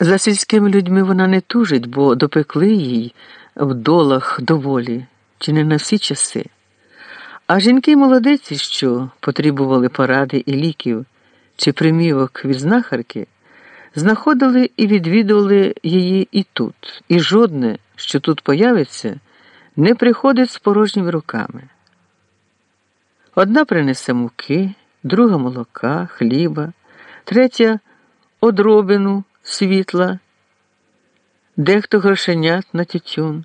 За сільськими людьми вона не тужить, бо допекли їй в долах доволі, чи не на всі часи. А жінки молодиці, що потребували поради і ліків, чи примівок від знахарки, знаходили і відвідували її і тут, і жодне, що тут появиться, не приходить з порожніми руками. Одна принесе муки, друга молока, хліба, третя одробину світла, дехто грошенят на тютюн,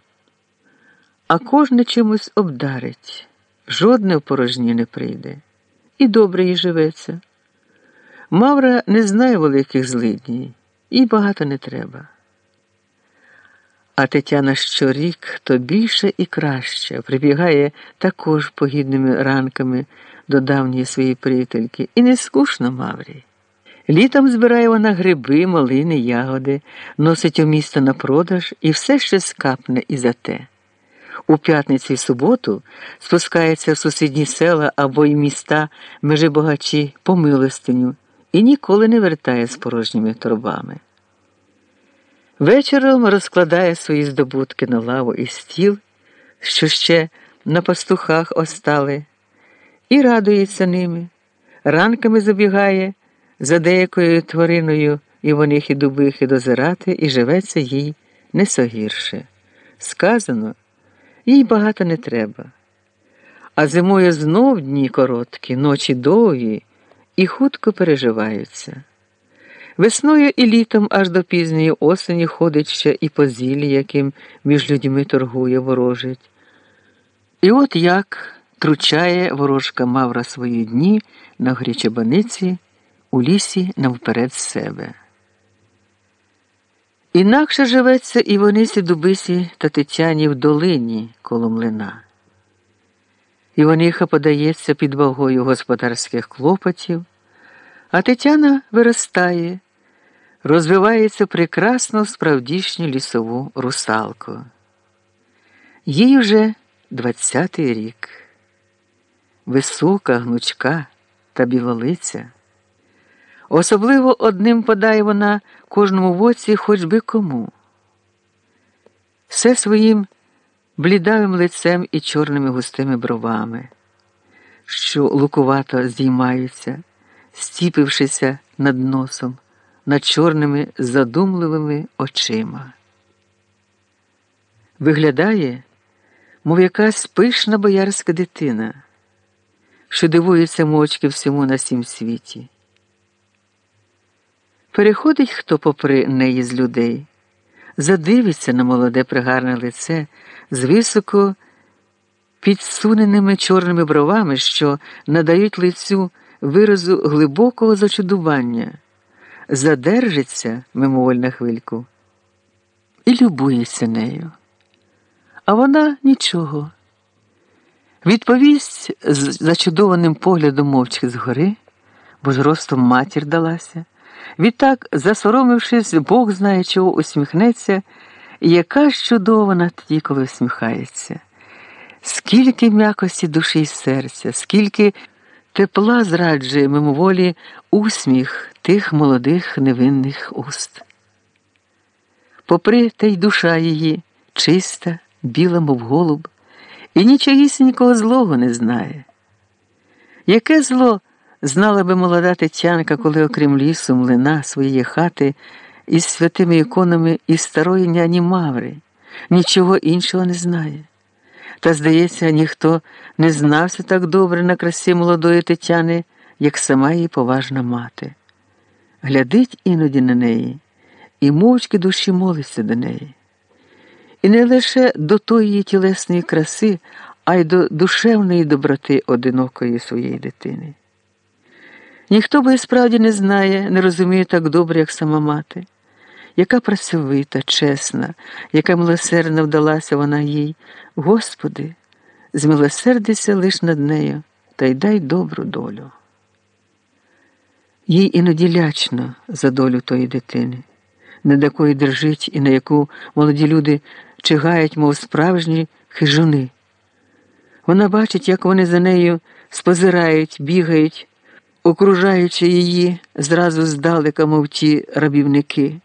а кожне чимось обдарить, жодне в порожні не прийде, і добре їй живеться. Мавра не знає великих злидній, їй багато не треба. А Тетяна щорік то більше і краще прибігає також погідними ранками до давньої своєї приятельки, і не скучно Маврі. Літом збирає вона гриби, малини, ягоди, носить у місто на продаж і все ще скапне і за те. У п'ятницю і суботу спускається в сусідні села або й міста межи богачі по милостиню і ніколи не вертає з порожніми торбами. Вечором розкладає свої здобутки на лаву і стіл, що ще на пастухах остали, і радується ними, ранками забігає за деякою твариною і вонихи дубихи дозирати, і живеться їй не согірше. Сказано, їй багато не треба. А зимою знов дні короткі, ночі довгі і хутко переживаються. Весною і літом аж до пізньої осені ходить ще і по зіллі, яким між людьми торгує, ворожить. І от як тручає ворожка Мавра свої дні на горі Чебаниці у лісі навперед себе. Інакше живеться і Івонисі Дубисі та Тетяні в долині коло млина. Івониха подається під вагою господарських клопотів, а Тетяна виростає, розвивається прекрасно справдішню лісову русалку. Їй уже двадцятий рік, висока, гнучка та білолиця. Особливо одним подає вона кожному воці хоч би кому. Все своїм блідавим лицем і чорними густими бровами, що лукувато здіймаються, стіпившися над носом, над чорними задумливими очима. Виглядає, мов якась пишна боярська дитина, що дивується мочки всьому на сім світі. Переходить хто попри неї з людей, задивиться на молоде пригарне лице з високо підсуненими чорними бровами, що надають лицю виразу глибокого зачудування, задержиться мимоволь на хвильку і любується нею. А вона нічого. Відповість з зачудованим поглядом мовчки згори, бо ж ростом матір далася. Відтак, засоромившись, Бог знає, чого усміхнеться, яка ж чудова тоді, коли усміхається. Скільки м'якості душі й серця, скільки тепла зраджує мимоволі усміх тих молодих невинних уст. Попри те й душа її чиста, біла, мов голуб, і нічогісінького злого не знає. Яке зло? Знала би молода Тетянка, коли, окрім лісу, млина своєї хати із святими іконами із старої няні Маври, нічого іншого не знає. Та, здається, ніхто не знався так добре на красі молодої Тетяни, як сама її поважна мати. Глядить іноді на неї і мовчки душі молиться до неї. І не лише до тої тілесної краси, а й до душевної доброти одинокої своєї дитини. Ніхто би і справді не знає, не розуміє так добре, як сама мати, яка працьовита, чесна, яка милосердна вдалася вона їй. Господи, змилосердися лиш над нею та й дай добру долю. Їй іноді лячно за долю тої дитини, над якою держить і на яку молоді люди чигають, мов справжні хижуни. Вона бачить, як вони за нею спозирають, бігають окружаючи її зразу здалека, мов ті рабівники.